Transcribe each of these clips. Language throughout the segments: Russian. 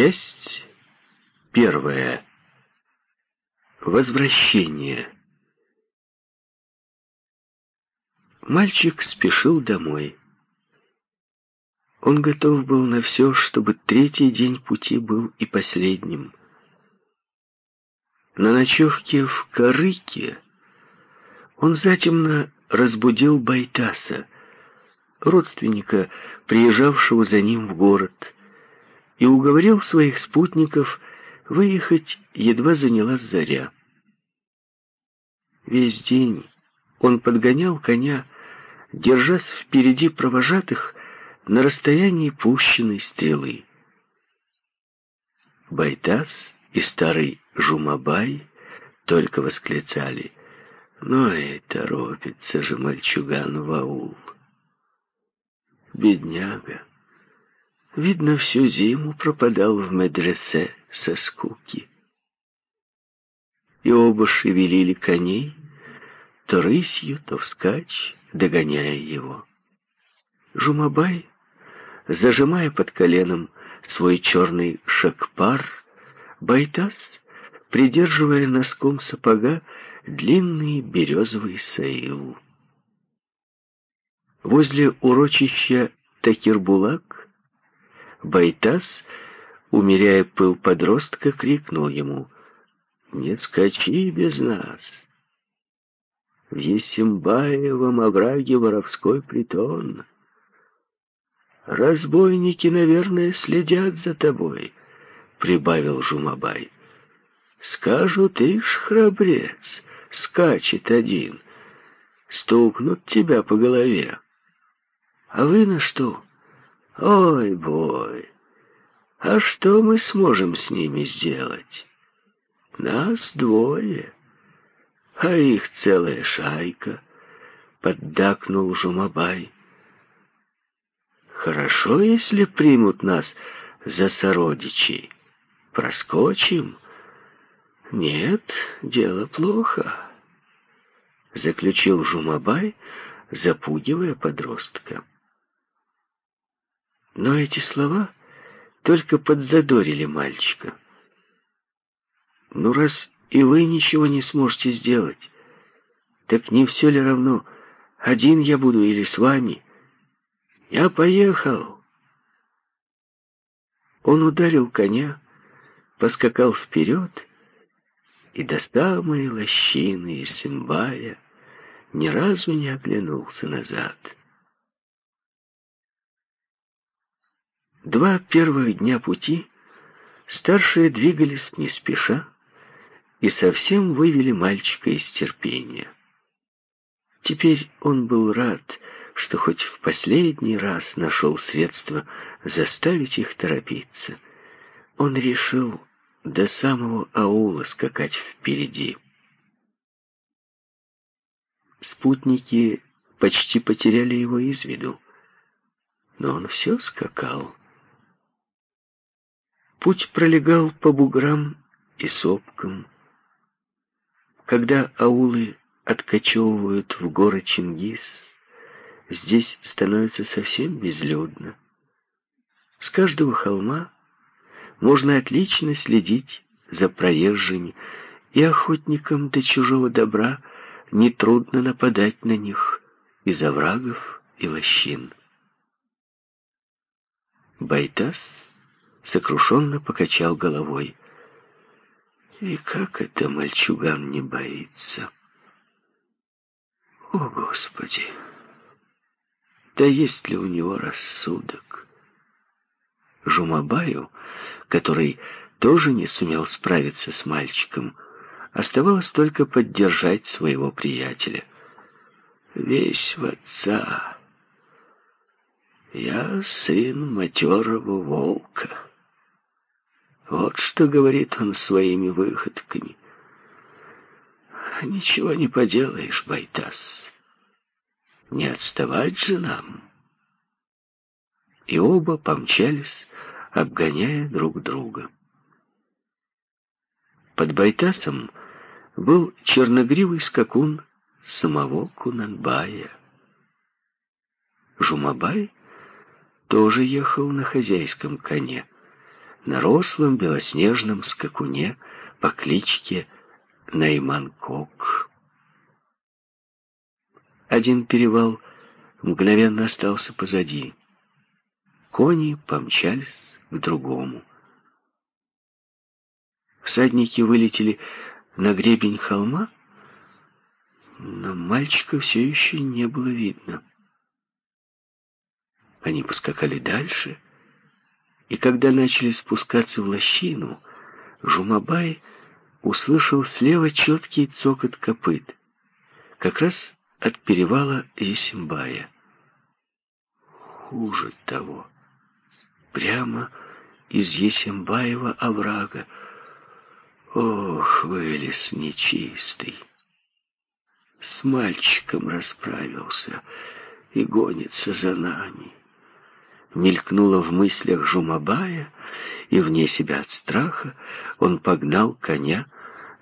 Часть первая. Возвращение. Мальчик спешил домой. Он готов был на все, чтобы третий день пути был и последним. На ночевке в Карыке он затемно разбудил Байтаса, родственника, приезжавшего за ним в город, и уговорил своих спутников выехать, едва занялась заря. Весь день он подгонял коня, держась впереди провожатых на расстоянии пущенной стрелы. Байтас и старый Жумабай только восклицали «Ну и торопится же мальчуган в аул». Бедняга. Видно, всю зиму пропадал в медресе со скуки. И оба шевелили коней, то рысью, то вскачь, догоняя его. Жумабай, зажимая под коленом свой черный шакпар, Байтас, придерживая носком сапога длинный березовый саил. Возле урочища Такирбулак Байтас, умеряя пыл подростка, крикнул ему «Не скачи без нас!» В Есимбаевом овраге воровской притон. Разбойники, наверное, следят за тобой, прибавил Жумабай. Скажут, ишь, храбрец, скачет один, стукнут тебя по голове. А вы на что? Ой, бой! А что мы сможем с ними сделать? Нас двое, а их целая шайка, поддакнул Жумабай. Хорошо, если примут нас за сородичей. Проскочим. Нет, дело плохо, заключил Жумабай, запугивая подростка. Но эти слова только подзадорили мальчика. «Ну, раз и вы ничего не сможете сделать, так не все ли равно, один я буду или с вами? Я поехал!» Он ударил коня, поскакал вперед и до самой лощины из Симбая ни разу не оглянулся назад. Два первых дня пути старшие двигались не спеша и совсем вывели мальчика из терпения. Теперь он был рад, что хоть в последний раз нашел средства заставить их торопиться. Он решил до самого аула скакать впереди. Спутники почти потеряли его из виду, но он все скакал. Путь пролегал по буграм и сопкам. Когда аулы откачевывают в горы Чингис, здесь становится совсем безлюдно. С каждого холма можно отлично следить за проезжими, и охотникам до чужого добра нетрудно нападать на них из оврагов и лощин. Байтас сокрушенно покачал головой. И как это мальчуган не боится? О, Господи! Да есть ли у него рассудок? Жумабаю, который тоже не сумел справиться с мальчиком, оставалось только поддержать своего приятеля. Весь в отца. Я сын матерого волка. Вот что говорит он своими выходками. Ничего не поделаешь, Байтас. Не отставать же нам. И оба помчались, обгоняя друг друга. Под Байтасом был черногривый скакун самого Кунанбая. Жумабай тоже ехал на хозяйском коне на рослом белоснежном скакуне по кличке Найманкок. Один перевал мгновенно остался позади. Кони помчались к другому. Всадники вылетели на гребень холма, но мальчика все еще не было видно. Они поскакали дальше, и когда начали спускаться в лощину, Жумабай услышал слева четкий цокот копыт, как раз от перевала Есимбая. Хуже того, прямо из Есимбаева оврага. Ох, вылез нечистый. С мальчиком расправился и гонится за нами мелькнуло в мыслях Жумабая, и вне себя от страха он погнал коня,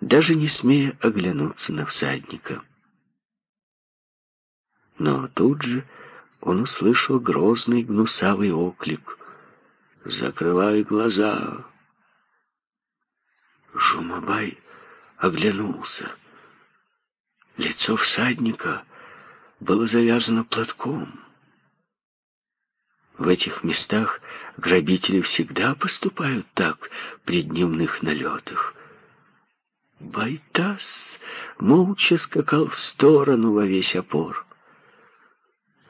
даже не смея оглянуться на всадника. Но тут же он услышал грозный гнусавый оклик. «Закрывай глаза!» Жумабай оглянулся. Лицо всадника было завязано платком. В этих местах грабители всегда поступают так при дневных налетах. Байтас молча скакал в сторону во весь опор.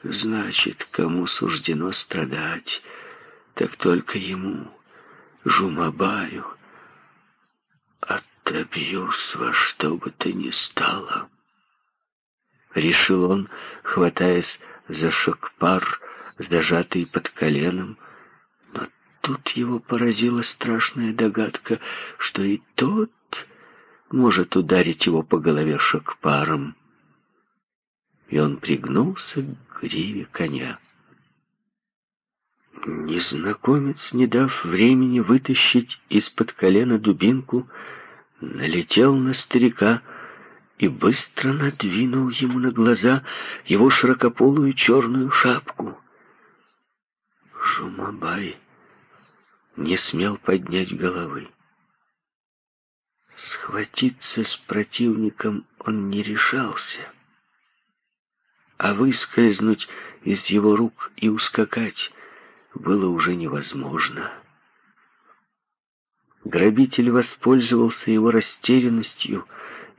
Значит, кому суждено страдать, так только ему, Жумабаю. Отобьюсь во что бы то ни стало. Решил он, хватаясь за шокпар, зажатый под коленом. Но тут его поразила страшная догадка, что и тот может ударить его по голове шокпаром. И он пригнулся к гриве коня. Незнакомец, не дав времени вытащить из-под колена дубинку, налетел на старика и быстро надвинул ему на глаза его широкополую черную шапку. Жумабай не смел поднять головы. Схватиться с противником он не решался, а выскользнуть из его рук и ускакать было уже невозможно. Грабитель воспользовался его растерянностью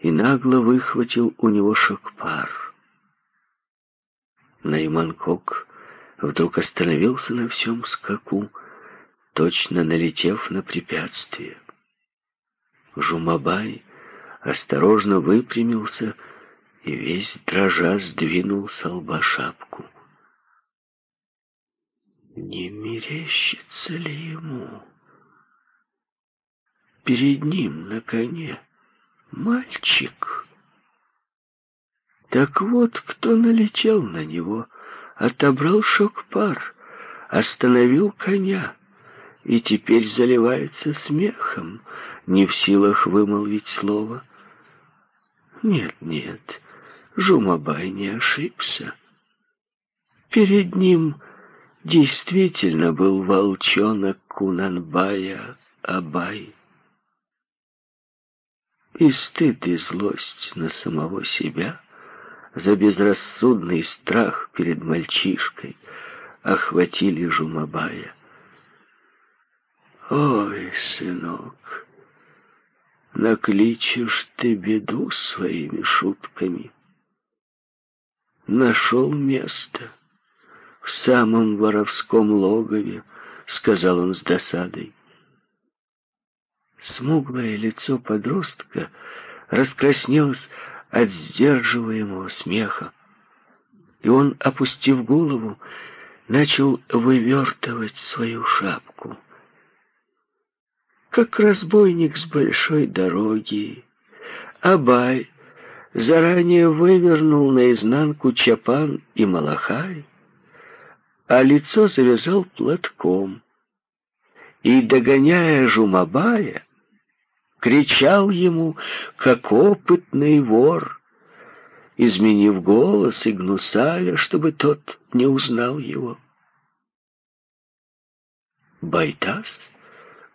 и нагло выхватил у него шокпар. Найман Кок вдруг остановился на всем скаку, точно налетев на препятствие. Жумабай осторожно выпрямился и весь дрожа сдвинул с лба шапку. Не мерещится ли ему? Перед ним на коне мальчик. Так вот, кто налетел на него — отобрал шок-пар, остановил коня и теперь заливается смехом, не в силах вымолвить слово. Нет, нет, Жумабай не ошибся. Перед ним действительно был волчонок Кунанбая Абай. И стыд и злость на самого себя — за безрассудный страх перед мальчишкой охватили Жумабая. «Ой, сынок, накличешь ты беду своими шутками. Нашел место в самом воровском логове», — сказал он с досадой. Смуглое лицо подростка раскраснелось от сдерживаемого смеха. И он, опустив голову, начал вывертывать свою шапку. Как разбойник с большой дороги, Абай заранее вывернул наизнанку чапан и малахай, а лицо завязал платком. И, догоняя Жумабая, кричал ему, как опытный вор, изменив голос и гнусавя, чтобы тот не узнал его. Байтас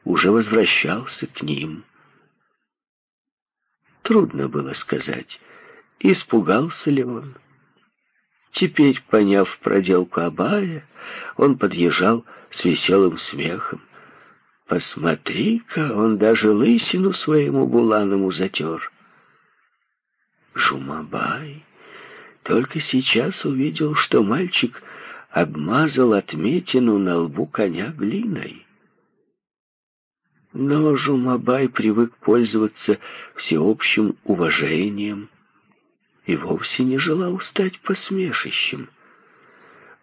уже возвращался к ним. Трудно было сказать, испугался ли он. Теперь, поняв проделку Абая, он подъезжал с веселым смехом. Посмотри-ка, он даже лысину своему буланому затер. Жумабай только сейчас увидел, что мальчик обмазал отметину на лбу коня глиной. Но Жумабай привык пользоваться всеобщим уважением и вовсе не желал стать посмешищем.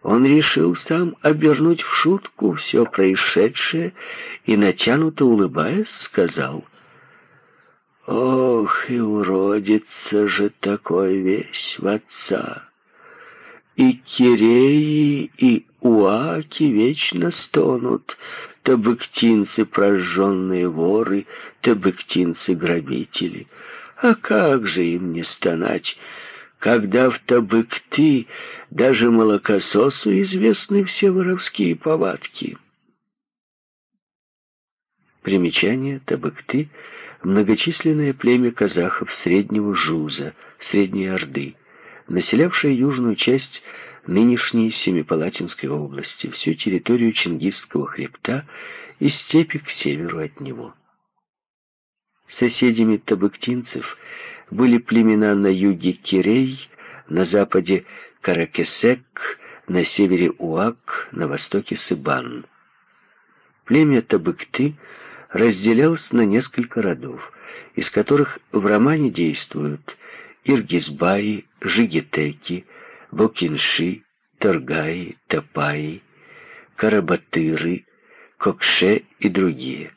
Он решил сам обернуть в шутку все происшедшее и, натянуто улыбаясь, сказал, «Ох, и уродится же такой весь в отца! И Киреи, и Уаки вечно стонут, табыктинцы прожженные воры, табыктинцы-грабители. А как же им не стонать, когда в Табыкты даже молокососу известны все воровские повадки? Примечание Табыкты — многочисленное племя казахов Среднего Жуза, Средней Орды, населявшее южную часть нынешней Семипалатинской области, всю территорию Чингисского хребта и степи к северу от него. Соседями табыктинцев были племена на юге Кирей, на западе Каракесек, на севере Уак, на востоке Сыбан. Племя Табыкты разделялось на несколько родов, из которых в романе действуют Иргизбаи, Жигитеки, Бокинши, Торгаи, Топаи, Карабатыры, Кокше и другие.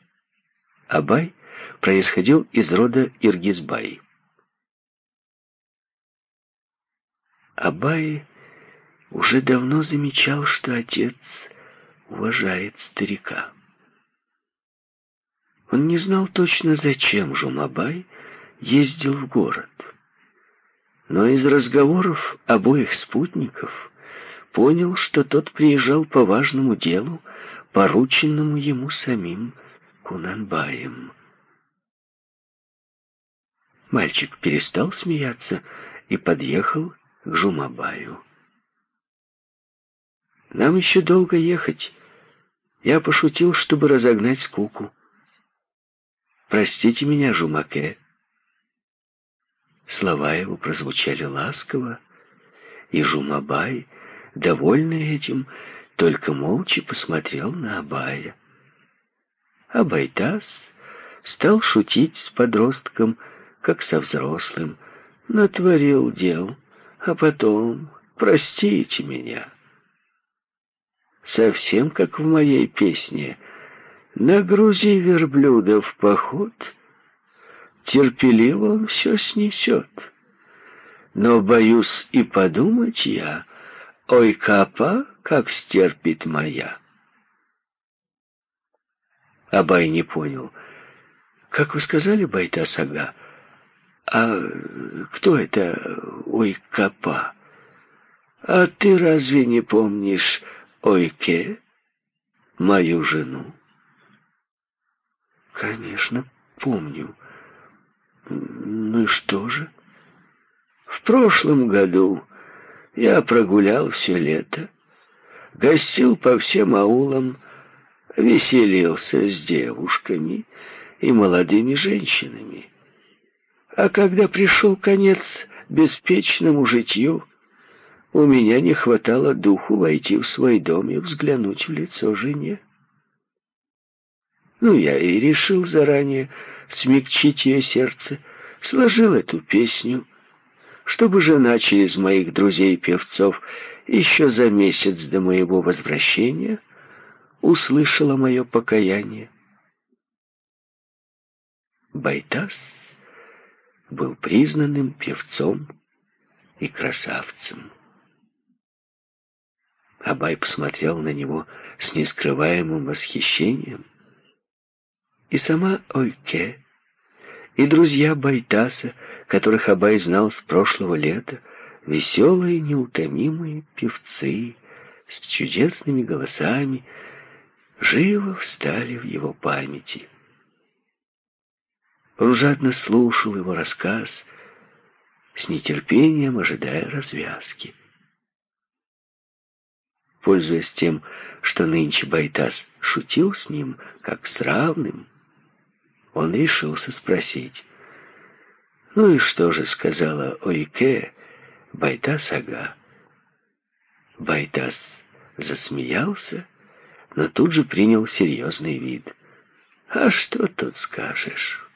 Абай происходил из рода Иргизбай. Абай уже давно замечал, что отец уважает старика. Он не знал точно, зачем Жумабай ездил в город. Но из разговоров обоих спутников понял, что тот приезжал по важному делу, порученному ему самим Кунанбаем. Мальчик перестал смеяться и подъехал к Жумабаю. «Нам еще долго ехать. Я пошутил, чтобы разогнать скуку. Простите меня, Жумаке». Слова его прозвучали ласково, и Жумабай, довольный этим, только молча посмотрел на Абая. Абайтас стал шутить с подростком, как со взрослым, натворил дел, а потом простите меня. Совсем как в моей песне «Нагрузи верблюда в поход», терпеливо он все снесет. Но боюсь и подумать я, ой, капа, как стерпит моя. Абай не понял. Как вы сказали, Байтасага, «А кто это Ойкапа? А ты разве не помнишь Ойке, мою жену?» «Конечно, помню. Ну и что же?» «В прошлом году я прогулял все лето, гостил по всем аулам, веселился с девушками и молодыми женщинами». А когда пришел конец беспечному житью, у меня не хватало духу войти в свой дом и взглянуть в лицо жене. Ну, я и решил заранее смягчить ее сердце, сложил эту песню, чтобы жена через моих друзей-певцов еще за месяц до моего возвращения услышала мое покаяние. Байтас был признанным певцом и красавцем. Абай посмотрел на него с нескрываемым восхищением. И сама Ойке, и друзья Байтаса, которых Абай знал с прошлого лета, веселые, неутомимые певцы с чудесными голосами, живо встали в его памяти. Он жадно слушал его рассказ, с нетерпением ожидая развязки. Пользуясь тем, что нынче Байтас шутил с ним, как с равным, он решился спросить. «Ну и что же сказала Ойке Байтас Ага?» Байтас засмеялся, но тут же принял серьезный вид. «А что тут скажешь?»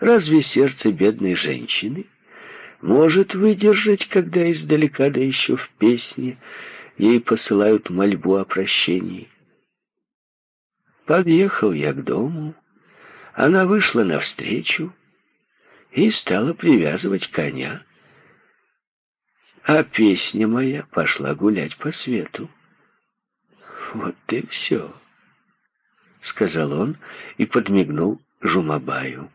Разве сердце бедной женщины может выдержать, когда издалека, да еще в песне, ей посылают мольбу о прощении? Подъехал я к дому, она вышла навстречу и стала привязывать коня. А песня моя пошла гулять по свету. Вот и все, — сказал он и подмигнул Жумабаю.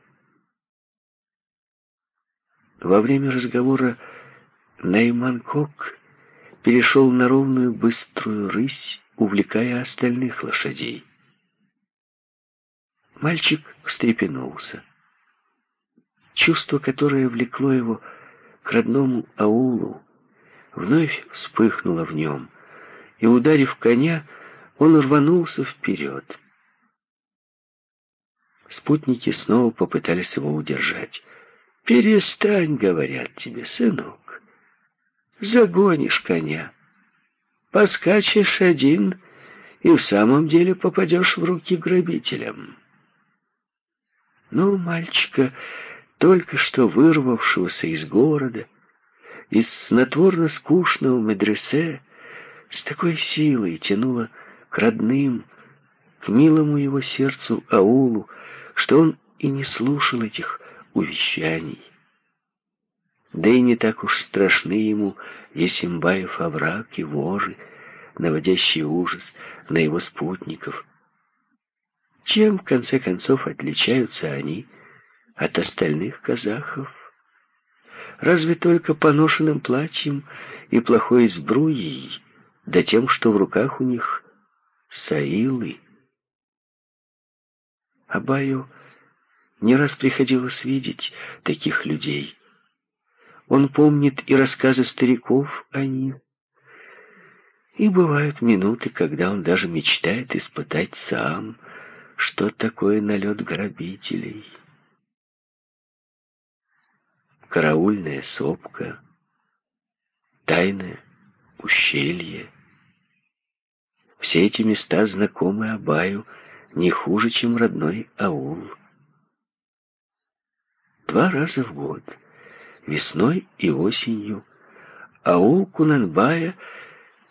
Во время разговора Нейман Кок перешел на ровную быструю рысь, увлекая остальных лошадей. Мальчик встрепенулся. Чувство, которое влекло его к родному аулу, вновь вспыхнуло в нем, и, ударив коня, он рванулся вперед. Спутники снова попытались его удержать. Перестань, говорят тебе, сынок. Загонишь коня. Поскачешь один и в самом деле попадешь в руки грабителям. Ну, мальчика, только что вырвавшегося из города, из снотворно скучного медресе, с такой силой тянуло к родным, к милому его сердцу аулу, что он и не слушал этих увещаний. Да и не так уж страшны ему Есимбаев овраг и вожи, наводящий ужас на его спутников. Чем, в конце концов, отличаются они от остальных казахов? Разве только поношенным платьем и плохой сбруей, да тем, что в руках у них саилы. Абаю не раз приходилось видеть таких людей. Он помнит и рассказы стариков о них. И бывают минуты, когда он даже мечтает испытать сам, что такое налет грабителей. Караульная сопка, тайное ущелье. Все эти места знакомы Абаю не хуже, чем родной аул два раза в год, весной и осенью, аул Кунанбая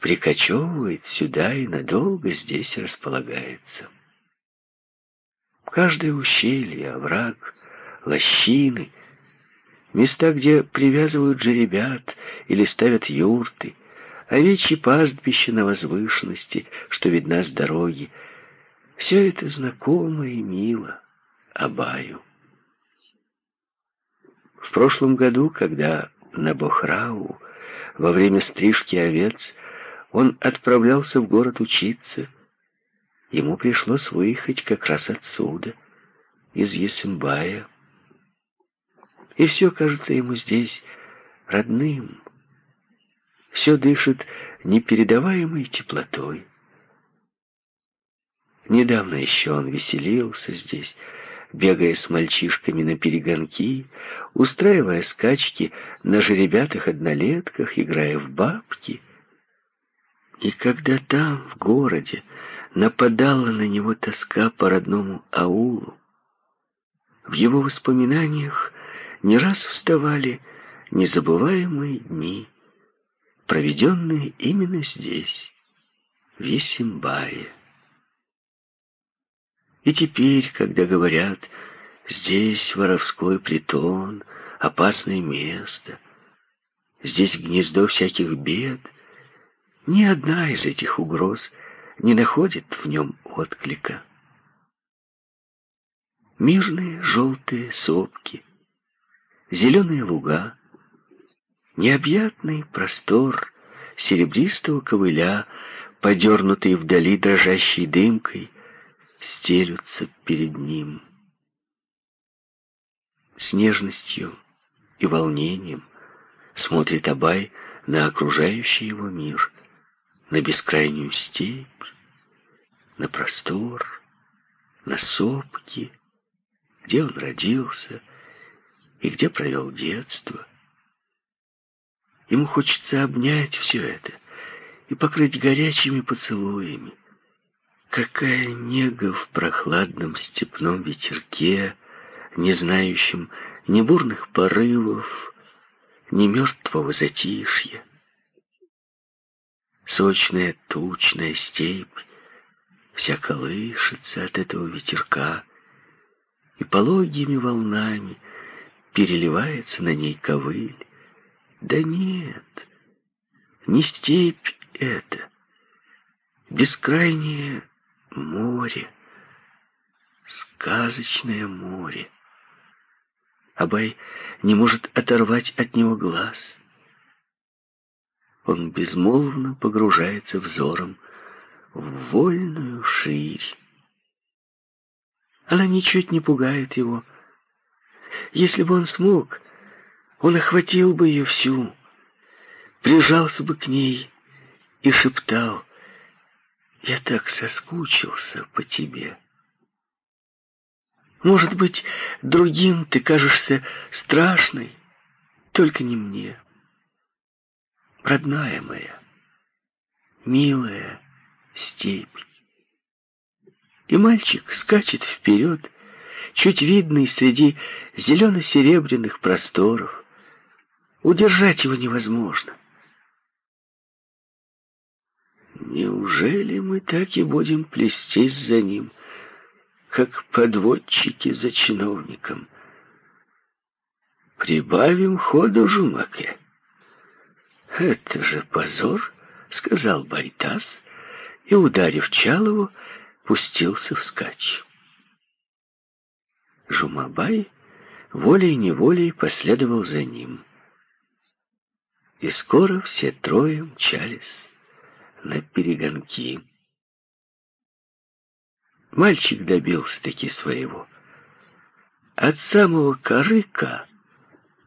прикочевывает сюда и надолго здесь располагается. Каждое ущелье, овраг, лощины, места, где привязывают жеребят или ставят юрты, овечьи пастбища на возвышенности, что видна с дороги, все это знакомо и мило Абаю. В прошлом году, когда на Бохрау во время стрижки овец он отправлялся в город учиться, ему пришлось выехать как раз отсюда, из Есымбая. И все кажется ему здесь родным. Все дышит непередаваемой теплотой. Недавно еще он веселился здесь, бегая с мальчишками на перегонки, устраивая скачки на жеребятах-однолетках, играя в бабки. И когда там, в городе, нападала на него тоска по родному аулу, в его воспоминаниях не раз вставали незабываемые дни, проведенные именно здесь, в Есимбае. И теперь, когда говорят, здесь воровской притон, опасное место, здесь гнездо всяких бед, ни одна из этих угроз не находит в нем отклика. Мирные желтые сопки, зеленые луга, необъятный простор серебристого ковыля подернутые вдали дрожащей дымкой, стелются перед ним. С нежностью и волнением смотрит Абай на окружающий его мир, на бескрайнюю степь, на простор, на сопки, где он родился и где провел детство. Ему хочется обнять все это и покрыть горячими поцелуями. Какая нега в прохладном степном ветерке, не знающем ни бурных порывов, ни мертвого затишья. Сочная тучная степь вся колышется от этого ветерка, и пологими волнами переливается на ней ковыль. Да нет, не степь это, бескрайнее море, сказочное море. Абай не может оторвать от него глаз. Он безмолвно погружается взором в вольную ширь. Она ничуть не пугает его. Если бы он смог, он охватил бы ее всю, прижался бы к ней и шептал, «Я так соскучился по тебе». Может быть, другим ты кажешься страшной, только не мне. Родная моя, милая степь. И мальчик скачет вперед, чуть видный среди зелено-серебряных просторов. Удержать его невозможно. Неужели мы так и будем плестись за ним, как подводчики за чиновником? Прибавим ходу Жумаке. Это же позор, сказал Байтас, и, ударив Чалову, пустился вскачь. Жумабай волей-неволей последовал за ним. И скоро все трое мчались на перегонки. Мальчик добился-таки своего. От самого Корыка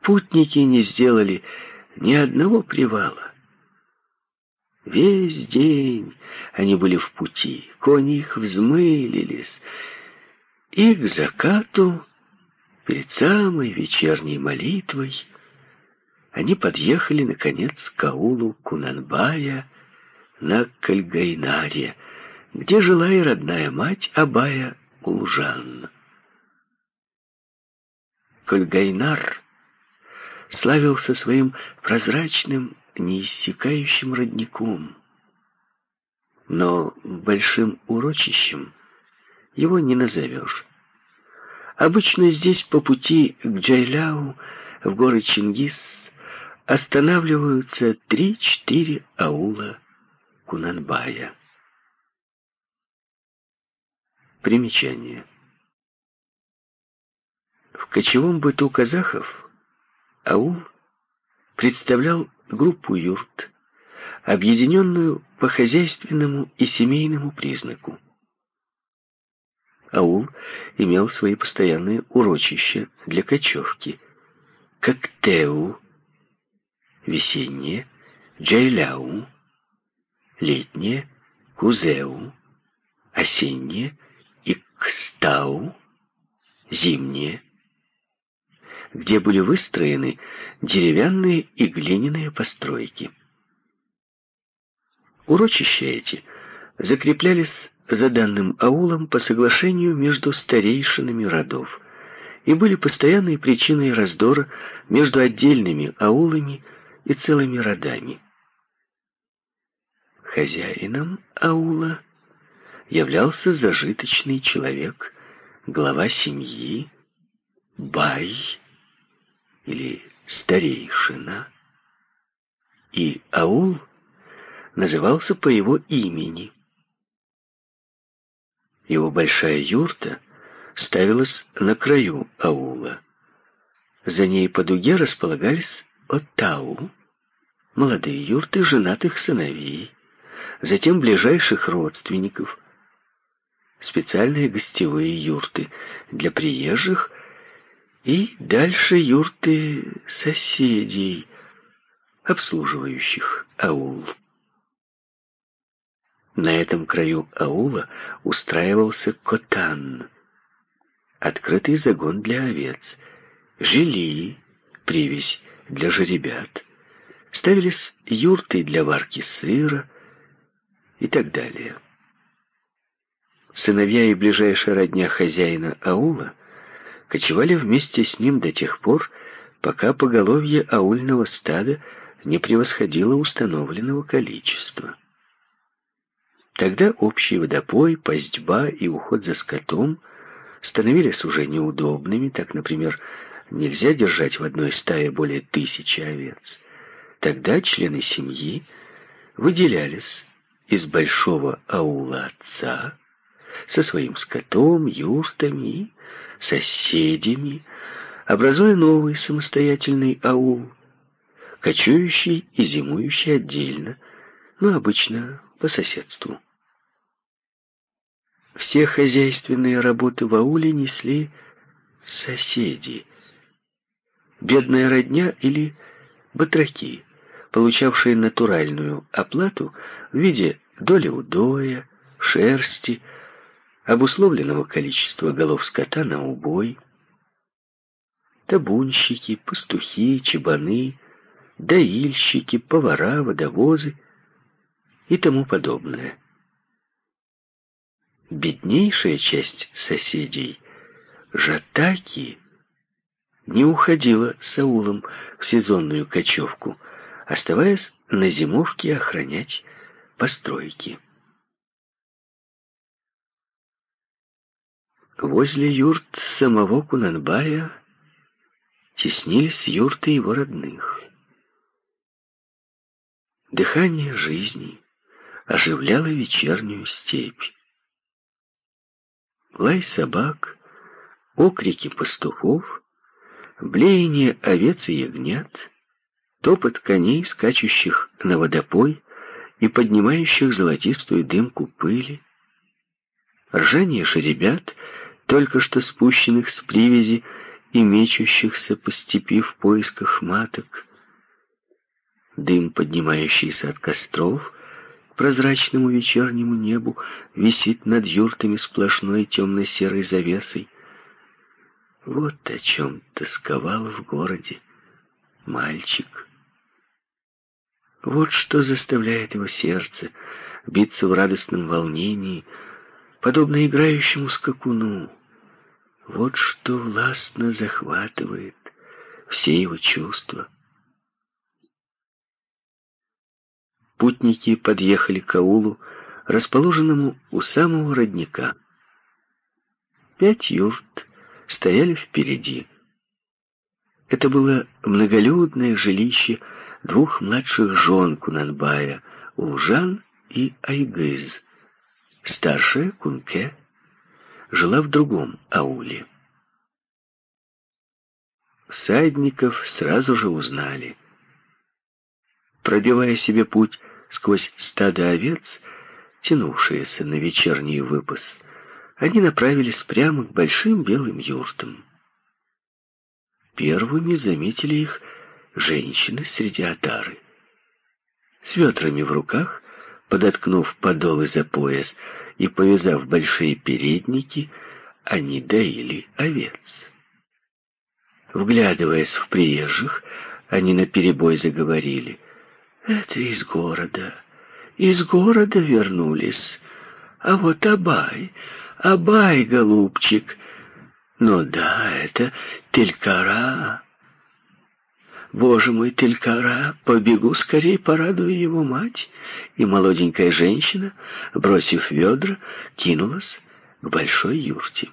путники не сделали ни одного привала. Весь день они были в пути, кони их взмылились, и к закату, перед самой вечерней молитвой, они подъехали, наконец, к аулу Кунанбая на Кальгайнаре, где жила и родная мать Абая Улжан. Кальгайнар славился своим прозрачным, неиссякающим родником. Но большим урочищем его не назовешь. Обычно здесь по пути к Джайляу в горы Чингис останавливаются три-четыре аула Кунанбая. Примечание. В кочевом быту казахов аул представлял группу юрт, объединенную по хозяйственному и семейному признаку. Аул имел свои постоянные урочища для кочевки, как Теу, весеннее, Джайляу, летнее, Кузеу, осеннее, Икстау, зимнее, где были выстроены деревянные и глиняные постройки. Урочища эти закреплялись за данным аулом по соглашению между старейшинами родов и были постоянной причиной раздора между отдельными аулами и целыми родами. Хозяином аула являлся зажиточный человек, глава семьи, бай или старейшина, и аул назывался по его имени. Его большая юрта ставилась на краю аула. За ней по дуге располагались оттау, молодые юрты женатых сыновей, затем ближайших родственников, специальные гостевые юрты для приезжих и дальше юрты соседей, обслуживающих аул. На этом краю аула устраивался котан, открытый загон для овец, жили, привязь для жеребят, ставились юрты для варки сыра и так далее. Сыновья и ближайшая родня хозяина аула кочевали вместе с ним до тех пор, пока поголовье аульного стада не превосходило установленного количества. Тогда общий водопой, пастьба и уход за скотом становились уже неудобными. Так, например, нельзя держать в одной стае более тысячи овец. Тогда члены семьи выделялись из большого аула отца со своим скотом, юртами, соседями, образуя новый самостоятельный аул, кочующий и зимующий отдельно, но обычно по соседству. Все хозяйственные работы в ауле несли соседи, бедная родня или батраки, получавшие натуральную оплату в виде доли удоя, шерсти, обусловленного количества голов скота на убой, табунщики, пастухи, чебаны, доильщики, повара, водовозы и тому подобное. Беднейшая часть соседей, жатаки, не уходила с аулом в сезонную кочевку, оставаясь на зимовке охранять постройки. Возле юрт самого Кунанбая теснились юрты его родных. Дыхание жизни оживляло вечернюю степь. Лай собак, окрики пастухов, блеяние овец и ягнят, топот коней, скачущих на водопой и поднимающих золотистую дымку пыли, ржание жеребят, только что спущенных с привязи и мечущихся по степи в поисках маток, Дым, поднимающийся от костров, к прозрачному вечернему небу, висит над юртами сплошной темно-серой завесой. Вот о чем тосковал в городе мальчик. Вот что заставляет его сердце биться в радостном волнении, подобно играющему скакуну. Вот что властно захватывает все его чувства. Путники подъехали к аулу, расположенному у самого родника. Пять юрт стояли впереди. Это было многолюдное жилище двух младших жен Кунанбая, Улжан и Айгыз. Старшая, Кунке, жила в другом ауле. Всадников сразу же узнали. Пробивая себе путь сквозь стадо овец, тянувшиеся на вечерний выпас, они направились прямо к большим белым юртам. Первыми заметили их женщины среди отары. С ветрами в руках, подоткнув подолы за пояс и повязав большие передники, они доили овец. Вглядываясь в приезжих, они наперебой заговорили. Это из города. Из города вернулись. А вот Абай, Абай, голубчик. Ну да, это Телькара. Боже мой, Телькара, побегу скорей, порадую его мать. И молоденькая женщина, бросив ведра, кинулась к большой юрте.